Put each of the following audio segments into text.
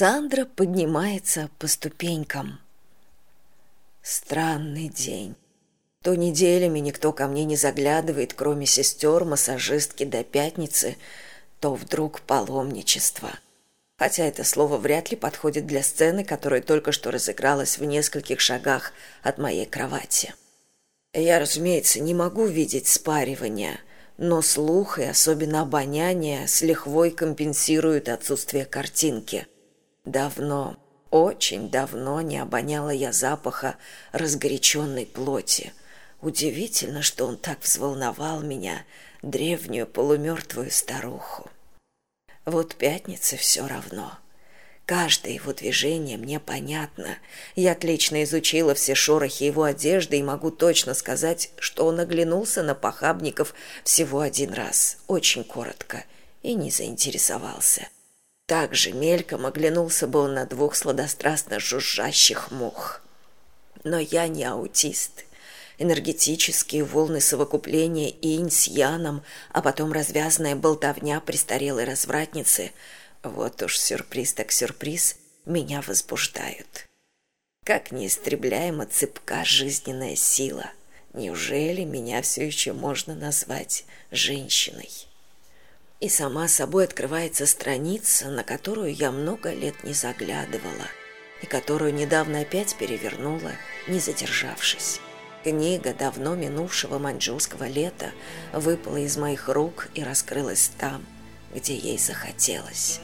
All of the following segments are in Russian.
сандра поднимается по ступенькам. Странный день. То неделями никто ко мне не заглядывает кроме сестер массажистки до пятницы то вдруг паломничество. Хотя это слово вряд ли подходит для сцены которая только что разыгралась в нескольких шагах от моей кровати. Я разумеется не могу видеть спаривания но слух и особенно обоняние с лихвой компенсируют отсутствие картинки давно очень давно не обоняла я запаха разгоряченной плоти удивительно что он так взволновал меня древнюю полумертвую старуху вот пятница все равно. Каждое его движение мне понятно. Я отлично изучила все шорохи его одежды и могу точно сказать, что он оглянулся на похабников всего один раз, очень коротко, и не заинтересовался. Также мельком оглянулся бы он на двух сладострастно жужжащих мух. Но я не аутист энергетические волны совокупления инь с яном, а потом развязанная болтовня престарелой развратницы, вот уж сюрприз так сюрприз, меня возбуждают. Как неистребляема цепка жизненная сила. Неужели меня все еще можно назвать женщиной? И сама собой открывается страница, на которую я много лет не заглядывала, и которую недавно опять перевернула, не задержавшись. Книга давно минувшего маньчжурского лета выпала из моих рук и раскрылась там, где ей захотелось.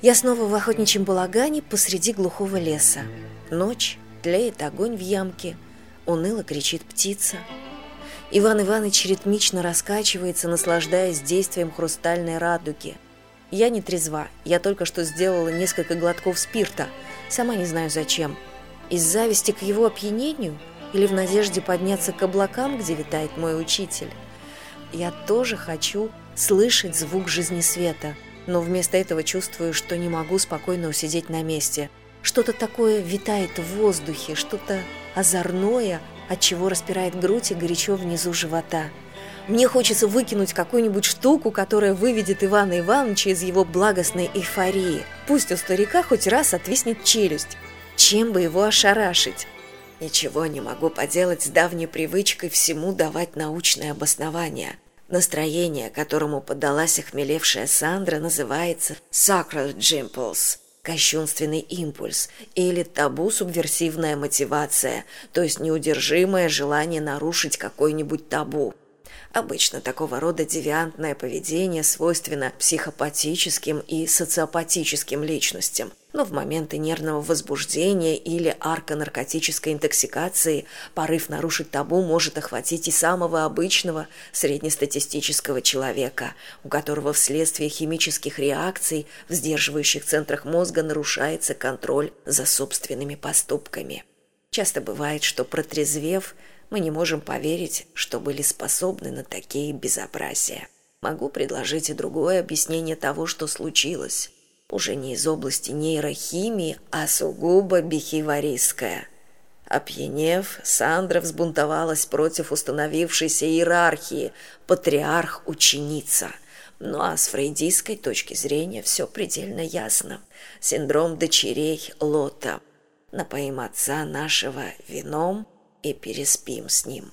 Я снова в охотничьем балагане посреди глухого леса. Ночь, тлеет огонь в ямке, уныло кричит птица. Иван Иванович ритмично раскачивается, наслаждаясь действием хрустальной радуги. Я не трезва, я только что сделала несколько глотков спирта, сама не знаю зачем. Из зависти к его опьянению – или в надежде подняться к облакам, где витает мой учитель. Я тоже хочу слышать звук жизни света, но вместо этого чувствую, что не могу спокойно усидеть на месте. Что-то такое витает в воздухе, что-то озорное, от чего распирает грудь и горячо внизу живота. Мне хочется выкинуть какую-нибудь штуку, которая выведет Ивана Ивановича из его благостной эйфории. Пусть у старика хоть раз отвиснет челюсть. Чем бы его ошарашить? Ничего не могу поделать с давней привычкой всему давать научное обоснование. Настроение, которому поддалась охмелевшая Сандра, называется «sacred impulse» – кощунственный импульс, или табу субверсивная мотивация, то есть неудержимое желание нарушить какой-нибудь табу. Обычно такого рода девиантное поведение свойственно психопатическим и социопатическим личностям, но в моменты нервного возбуждения или арконаркотической интоксикации порыв нарушить табу может охватить и самого обычного среднестатистического человека, у которого вследствие химических реакций в сдерживающих центрах мозга нарушается контроль за собственными поступками. Часто бывает, что протрезвев, мы не можем поверить, что были способны на такие безобразия. Могу предложить и другое объяснение того, что случилось. Уже не из области нейрохимии, а сугубо бихеваристское. Опьянев, Сандра взбунтовалась против установившейся иерархии патриарх-ученица. Ну а с фрейдистской точки зрения все предельно ясно. Синдром дочерей Лота. Напоим отца нашего вином – и переспим с ним.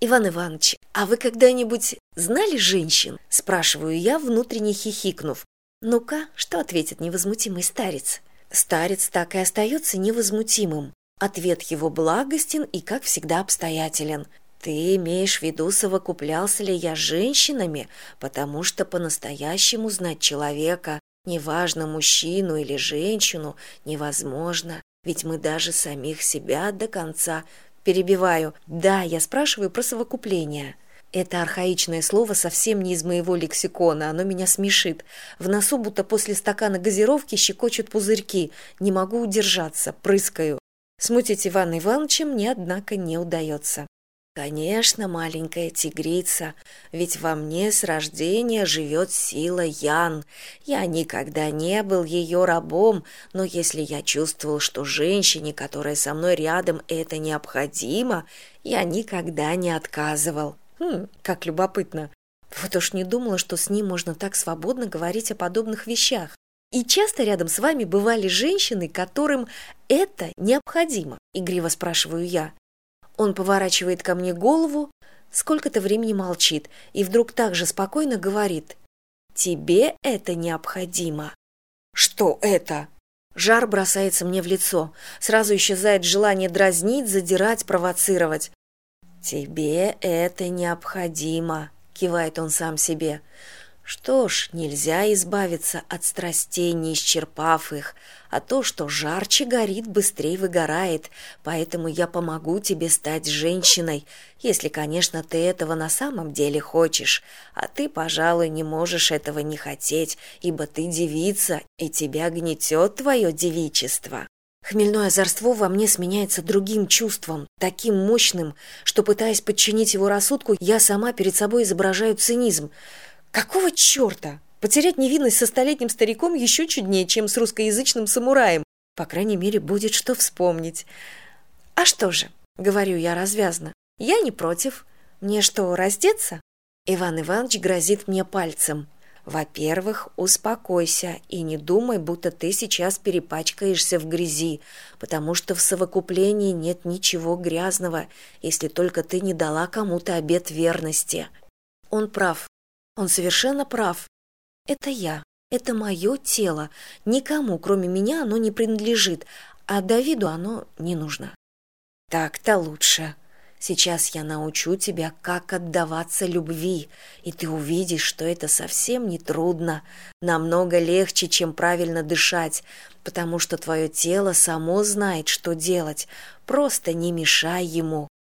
Иван Иванович, а вы когда-нибудь знали женщин? Спрашиваю я, внутренне хихикнув. Ну-ка, что ответит невозмутимый старец? Старец так и остается невозмутимым. Ответ его благостен и, как всегда, обстоятелен. Ты имеешь в виду, совокуплялся ли я с женщинами, потому что по-настоящему знать человека, неважно, мужчину или женщину, невозможно, ведь мы даже самих себя до конца перебиваю да я спрашиваю про совокупление это архаичное слово совсем не из моего лексикона оно меня смешит. В носу будто после стакана газировки щекочут пузырьки. Не могу удержаться прыскаю. Смутить ивана ивановича мне однако не удается. Конечно маленькая тигрица ведь во мне с рождения живет сила ян. Я никогда не был ее рабом но если я чувствовал что женщине которая со мной рядом это необходимо я никогда не отказывал хм, как любопытно. Вот уж не думала что с ним можно так свободно говорить о подобных вещах. И часто рядом с вами бывали женщины которым это необходимо игриво спрашиваю я. Он поворачивает ко мне голову сколько то времени молчит и вдруг так же спокойно говорит. Тебе это необходимо что это? Жар бросается мне в лицо. Сразу исчезает желание дразнить задирать провоцировать тебе это необходимо кивает он сам себе. Что ж нельзя избавиться от страстей не исчерпав их а то что жарче горит быстрее выгорает поэтому я помогу тебе стать женщиной если конечно ты этого на самом деле хочешь а ты пожалуй не можешь этого не хотеть ибо ты девица и тебя гнетет твое девичество Хмельное озорство во мне сменяется другим чувством, таким мощным, что, пытаясь подчинить его рассудку, я сама перед собой изображаю цинизм. Какого черта? Потерять невинность со столетним стариком еще чуднее, чем с русскоязычным самураем. По крайней мере, будет что вспомнить. А что же, говорю я развязно, я не против. Мне что, раздеться? Иван Иванович грозит мне пальцем. Во-первых, успокойся и не думай, будто ты сейчас перепачкаешься в грязи, потому что в совокуплении нет ничего грязного, если только ты не дала кому-то обет верности. Он прав, он совершенно прав. Это я, это мое тело. Никому, кроме меня, оно не принадлежит, а Давиду оно не нужно. Так-то лучше. Сейчас я научу тебя, как отдаваться любви, и ты увидишь, что это совсем не трудно, намного легче, чем правильно дышать, потому что твое тело само знает, что делать. Просто не мешай ему.